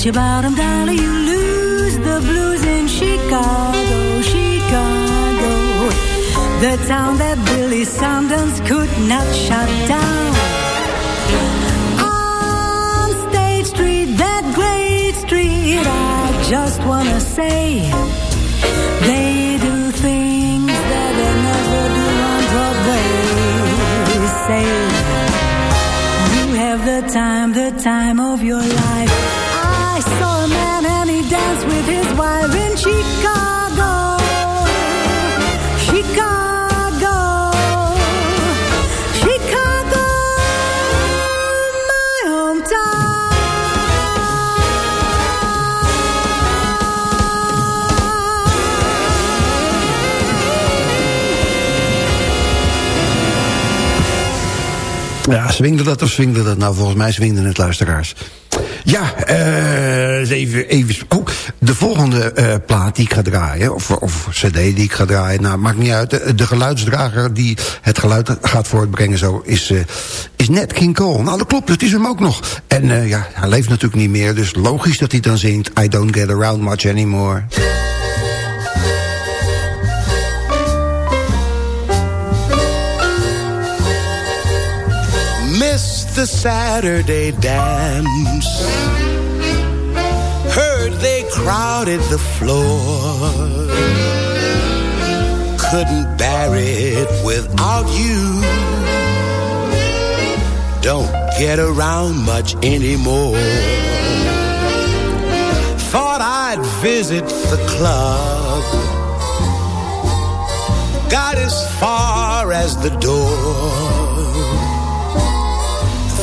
I bet you bottom dollar you lose the blues in Chicago, Chicago. The town that Billy Sanders could not shut down. On State Street, that great street, I just wanna say they do things that they never do on Broadway. Say you have the time, the time oh, Ja, swingde dat of swingde dat? Nou, volgens mij swingde het luisteraars. Ja, eh, even, even... Oh, de volgende eh, plaat die ik ga draaien, of, of cd die ik ga draaien... nou, maakt niet uit. De, geluidsdrager die het geluid gaat voortbrengen zo... is, eh, is net King Cole. Nou, dat klopt, het is hem ook nog. En ja, hij leeft natuurlijk niet meer, dus logisch dat hij dan zingt... I don't get around much anymore. The Saturday dance. Heard they crowded the floor. Couldn't bear it without you. Don't get around much anymore. Thought I'd visit the club. Got as far as the door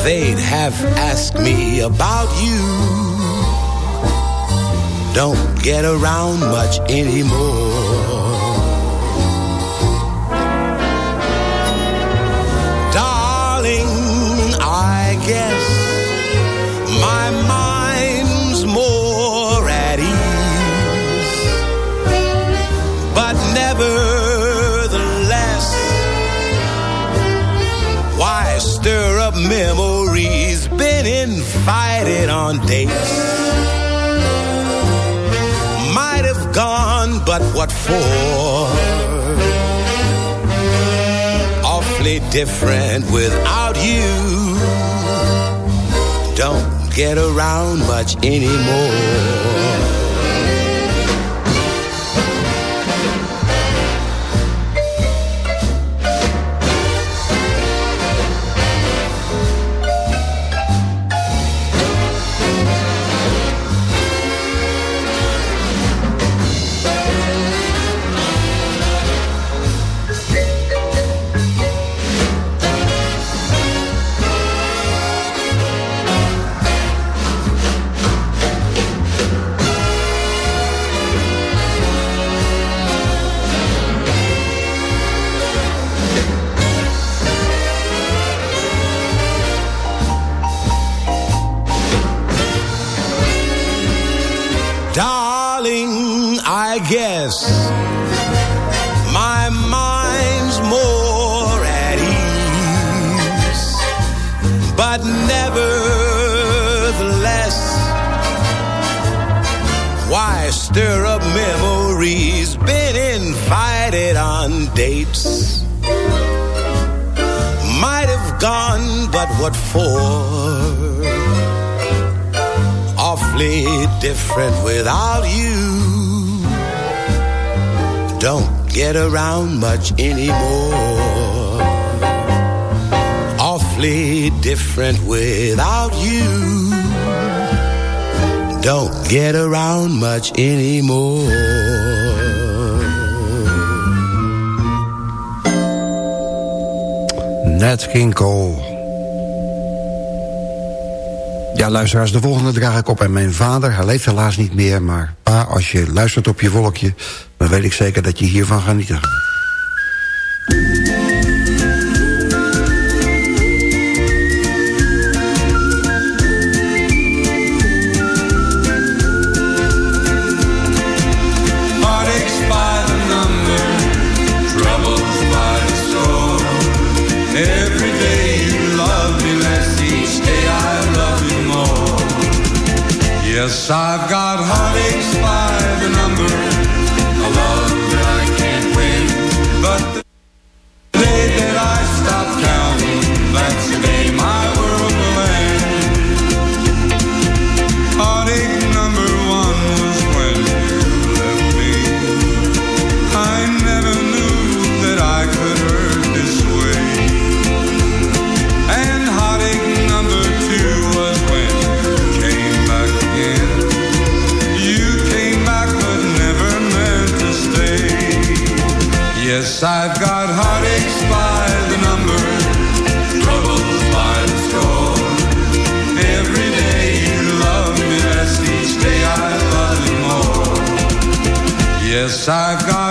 they'd have asked me about you. Don't get around much anymore. Invited on dates. Might have gone, but what for? Awfully different without you. Don't get around much anymore. But what for? awfully different without you. Don't get around much anymore. Awfully different without you. Don't get around much anymore. Nat King Cole. Ja, luisteraars, de volgende draag ik op aan mijn vader. Hij leeft helaas niet meer, maar pa, als je luistert op je wolkje... dan weet ik zeker dat je hiervan genieten Yes, I've got heartaches by the number, troubles by the score. Every day you love me less, each day I love you more. Yes, I've got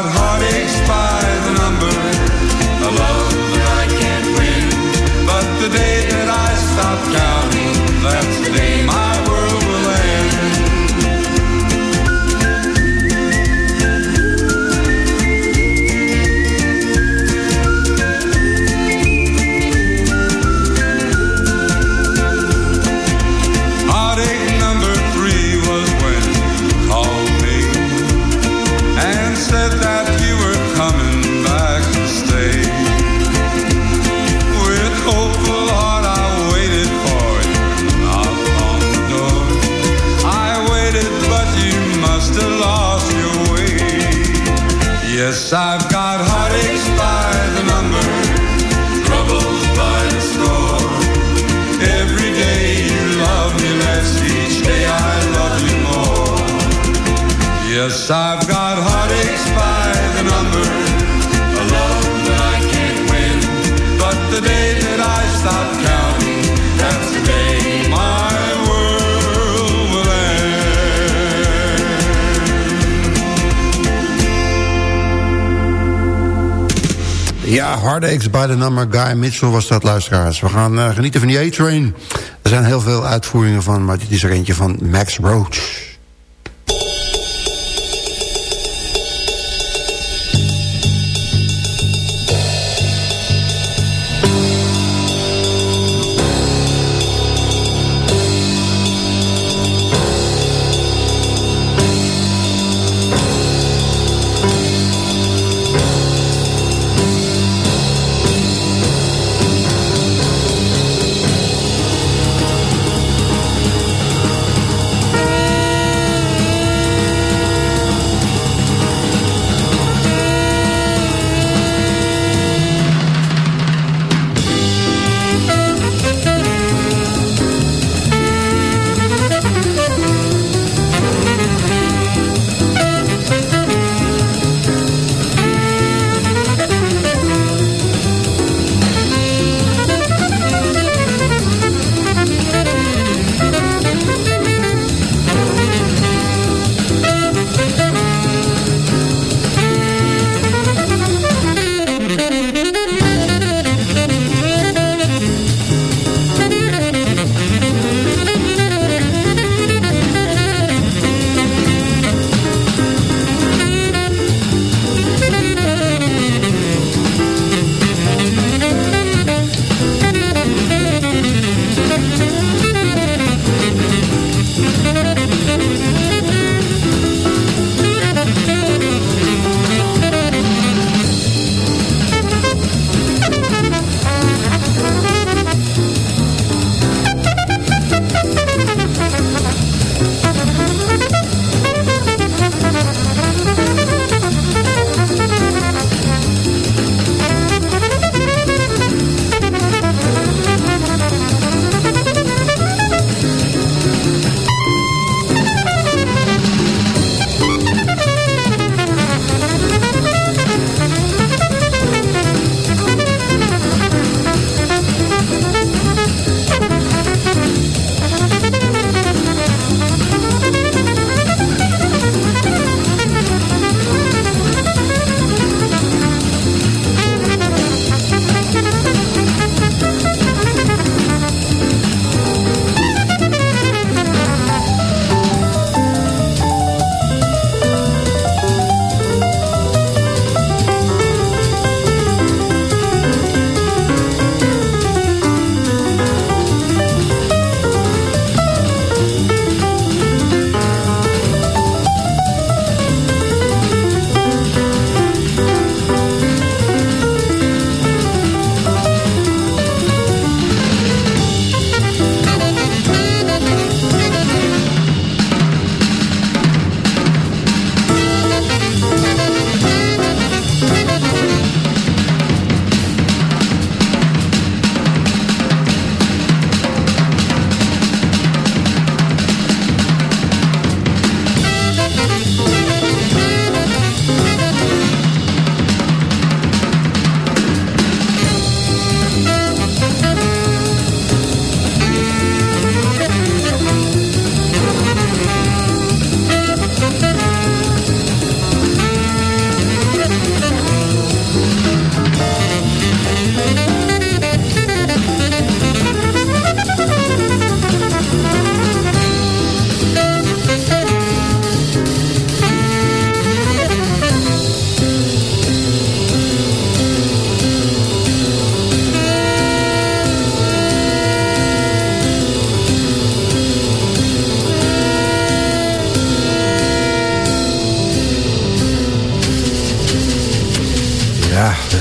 Ja, Aches by the Number. Guy Mitchell was dat, luisteraars. We gaan eh, genieten van die A-Train. Er zijn heel veel uitvoeringen van, maar dit is er eentje van Max Roach.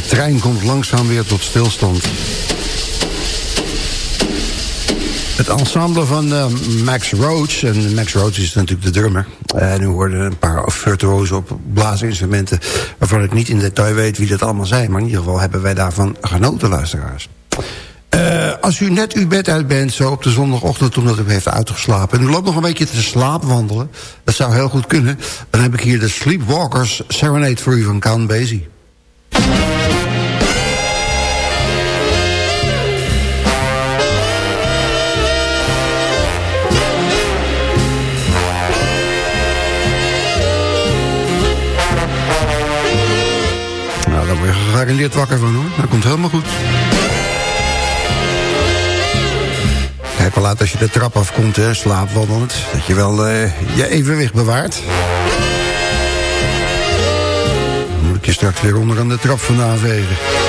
Trein komt langzaam weer tot stilstand. Het ensemble van uh, Max Roach. En Max Roach is natuurlijk de drummer. En nu hoorden een paar virtuozen op blaasinstrumenten... waarvan ik niet in detail weet wie dat allemaal zijn. Maar in ieder geval hebben wij daarvan genoten, luisteraars. Uh, als u net uw bed uit bent, zo op de zondagochtend... omdat u heeft uitgeslapen... en u loopt nog een beetje te slaapwandelen... dat zou heel goed kunnen... dan heb ik hier de Sleepwalkers Serenade voor u van Count Basie. Gegarandeerd wakker van hoor. Dat komt helemaal goed. Kijk wel als je de trap afkomt, hè, slaapwandelend. Dat je wel uh, je evenwicht bewaart. Dan moet ik je straks weer onder aan de trap vandaan vegen.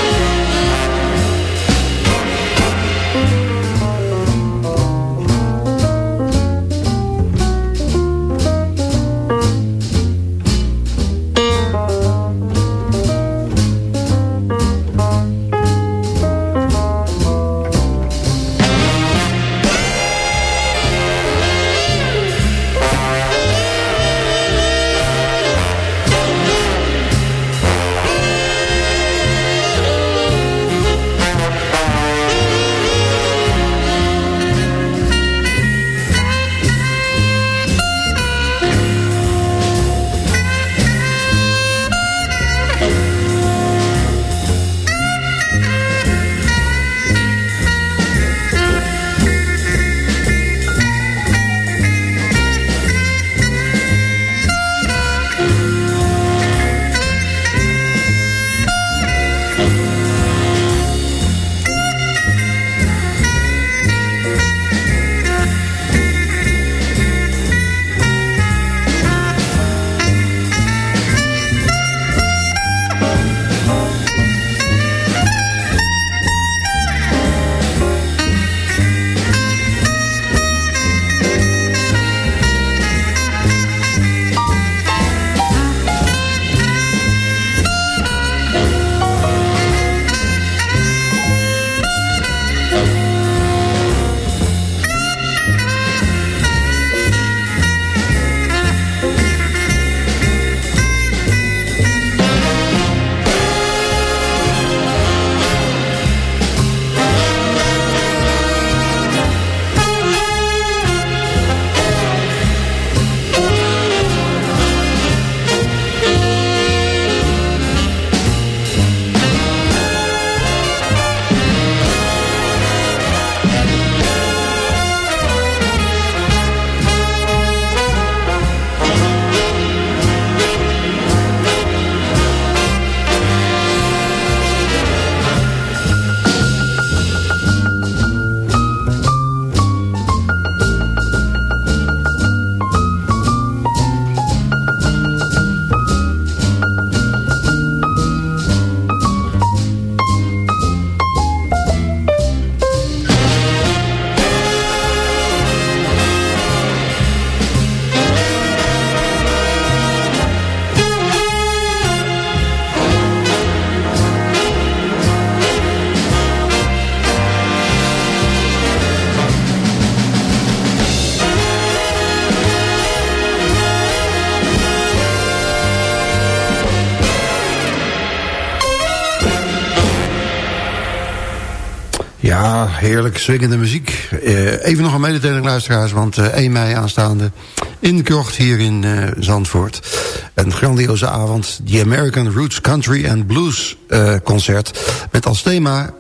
Heerlijk swingende muziek. Uh, even nog een mededeling, luisteraars, want eh, 1 mei aanstaande... in Krocht hier in uh, Zandvoort. Een grandioze avond, The American Roots Country and Blues concert... met als thema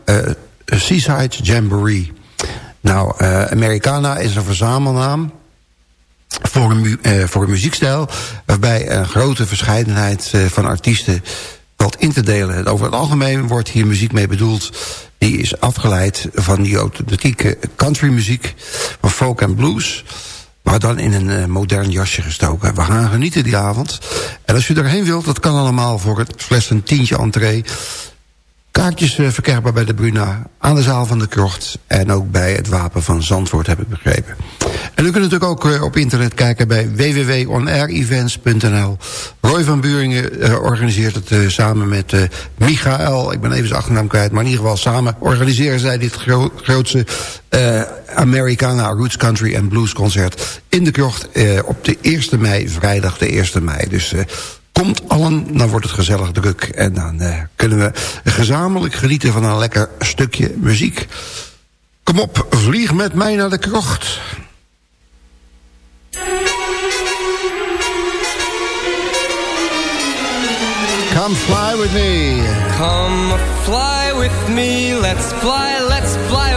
Seaside Jamboree. Nou, Americana is een verzamelnaam voor een, voor een muziekstijl... waarbij een grote verscheidenheid van artiesten valt in te delen. Over het algemeen wordt hier muziek mee bedoeld die is afgeleid van die authentieke countrymuziek... van folk en blues... maar dan in een uh, modern jasje gestoken. We gaan genieten die avond. En als u erheen wilt, dat kan allemaal voor het fles een tientje entree Kaartjes uh, verkrijgbaar bij de Bruna, aan de zaal van de krocht... en ook bij het Wapen van Zandvoort, heb ik begrepen. En u kunt natuurlijk ook uh, op internet kijken bij www.onairevents.nl. Roy van Buringen uh, organiseert het samen met Michael. Ik ben even zijn achternaam kwijt, maar in ieder geval samen organiseren zij dit gro grootste Americana Roots Country en Blues concert in de krocht op de 1 mei, vrijdag de 1 mei. Dus Komt allen, dan wordt het gezellig druk. En dan uh, kunnen we gezamenlijk genieten van een lekker stukje muziek. Kom op, vlieg met mij naar de krocht. Come fly with me. Come fly with me. Let's fly, let's fly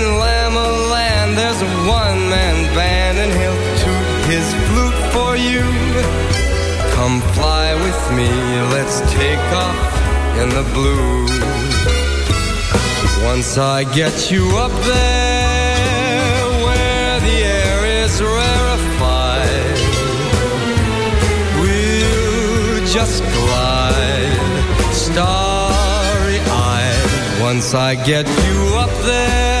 Come fly with me, let's take off in the blue. Once I get you up there where the air is rarefied, we'll just glide starry eyed. Once I get you up there,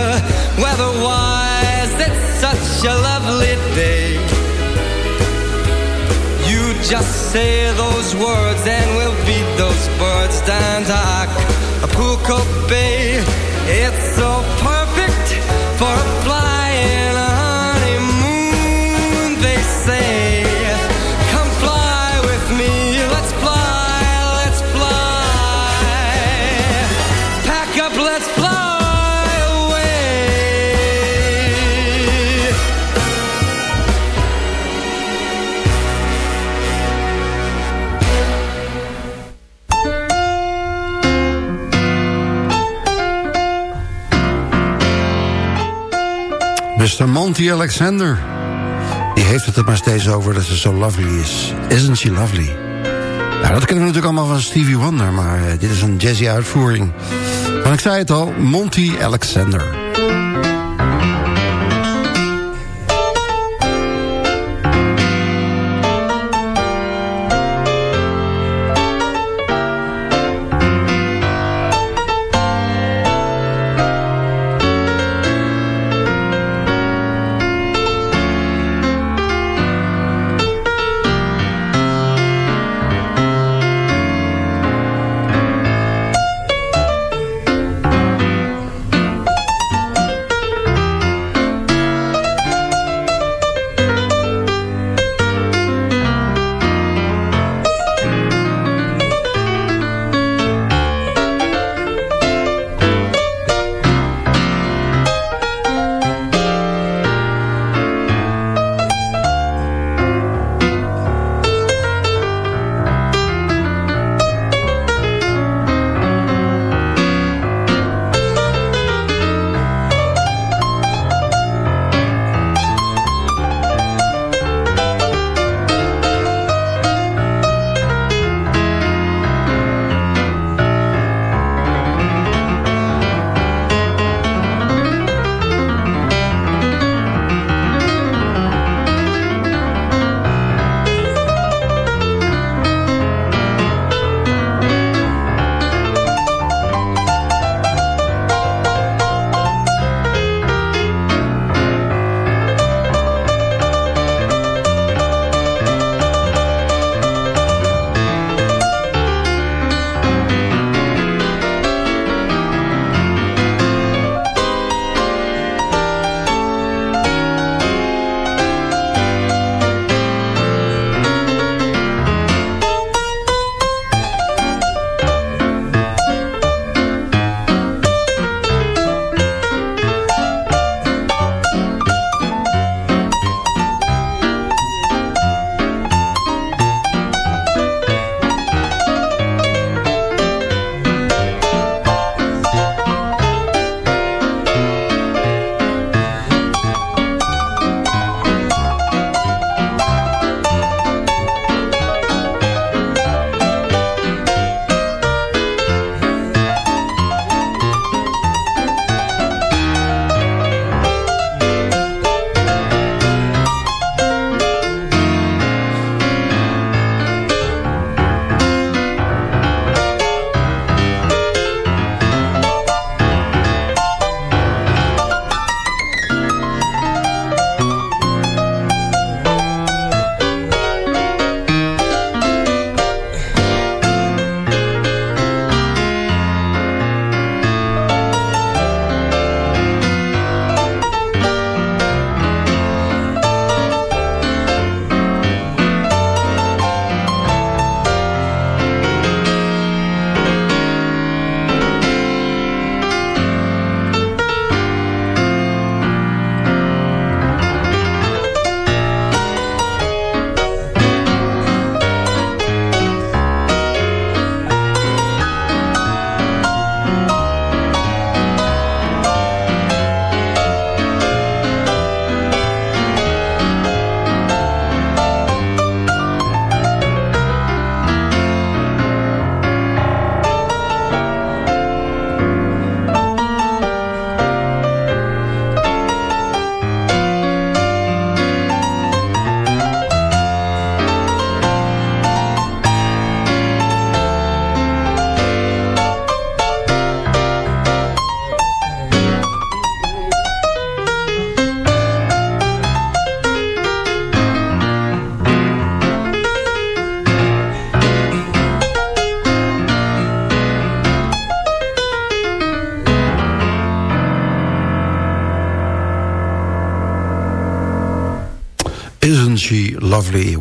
just say those words and we'll beat those birds down to Acapulco Bay. It's so perfect Mr. Monty Alexander. Die heeft het er maar steeds over dat ze zo lovely is. Isn't she lovely? Nou, dat kennen we natuurlijk allemaal van Stevie Wonder... maar uh, dit is een jazzy uitvoering. Maar ik zei het al, Monty Alexander.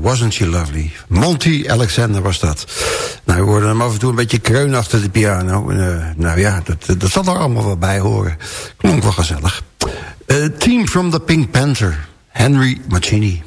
Wasn't she lovely? Monty Alexander was dat. Nou, we hoorden hem af en toe een beetje kreun achter de piano. Uh, nou ja, dat, dat zal er allemaal wel bij horen. Klonk wel gezellig. Uh, team from the Pink Panther, Henry Mancini.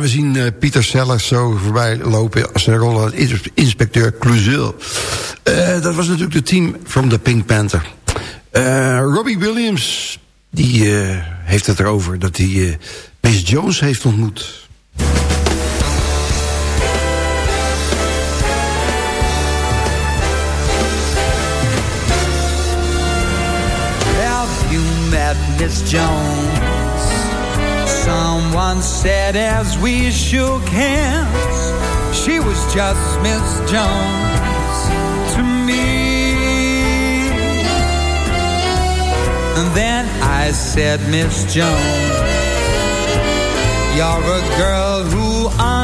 We zien uh, Pieter Sellers zo voorbij lopen... als zijn rol als inspecteur Cluzel. Uh, dat was natuurlijk het team from the Pink Panther. Uh, Robbie Williams die, heeft het erover dat hij Miss Jones heeft ontmoet. Have you met Miss Jones? Someone said as we shook hands, she was just Miss Jones to me. And then I said, Miss Jones, you're a girl who understands.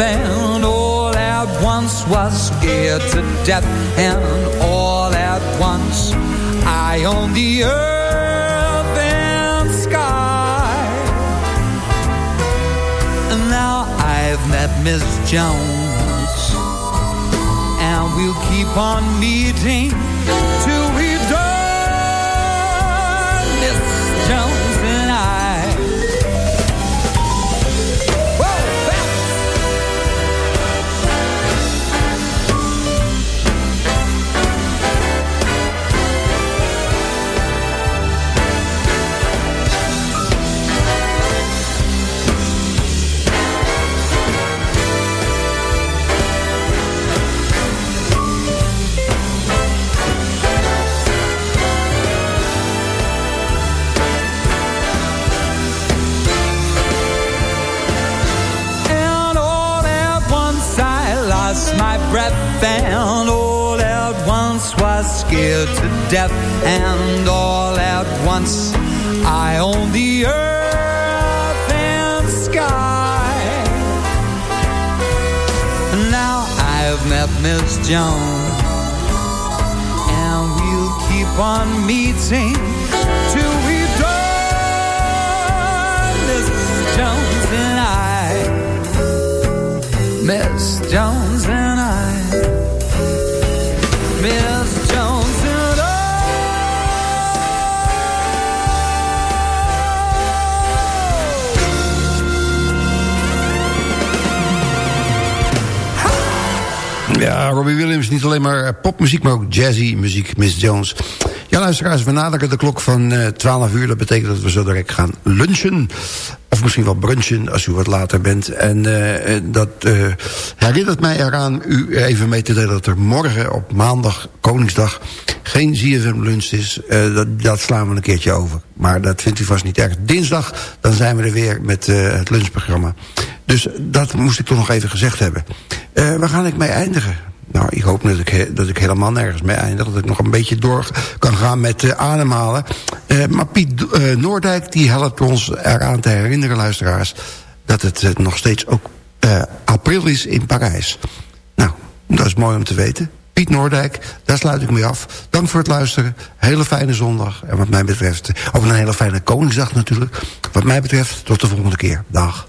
And all at once was scared to death and all at once I own the earth and sky. And now I've met Miss Jones and we'll keep on meeting till scared to death And all at once. I own the earth and sky. Now I've met Miss Jones And we'll keep on meeting Till we die Miss Jones and I. Miss Jones. Ja, Robbie Williams, niet alleen maar eh, popmuziek, maar ook jazzy muziek, Miss Jones. Ja, luisteraars, we naderen de klok van uh, 12 uur. Dat betekent dat we zo direct gaan lunchen. Misschien wel brunchen, als u wat later bent. En uh, dat uh, herinnert mij eraan u even mee te delen... dat er morgen op maandag, Koningsdag, geen ZFM lunch is. Uh, dat, dat, slaan we een keertje over. Maar dat vindt u vast niet erg. Dinsdag, dan zijn we er weer met het lunchprogramma. Dus dat moest ik toch nog even gezegd hebben. waar ga ik mee eindigen? Nou, ik hoop dat ik, dat ik helemaal nergens mee eindig. Dat ik nog een beetje door kan gaan met uh, ademhalen. Uh, maar Piet uh, Noordijk die helpt ons eraan te herinneren, luisteraars... dat het nog steeds ook april is in Parijs. Nou, dat is mooi om te weten. Piet Noordijk, daar sluit ik mee af. Dank voor het luisteren. Hele fijne zondag. En wat mij betreft, ook een hele fijne Koningsdag natuurlijk. Wat mij betreft, tot de volgende keer. Dag.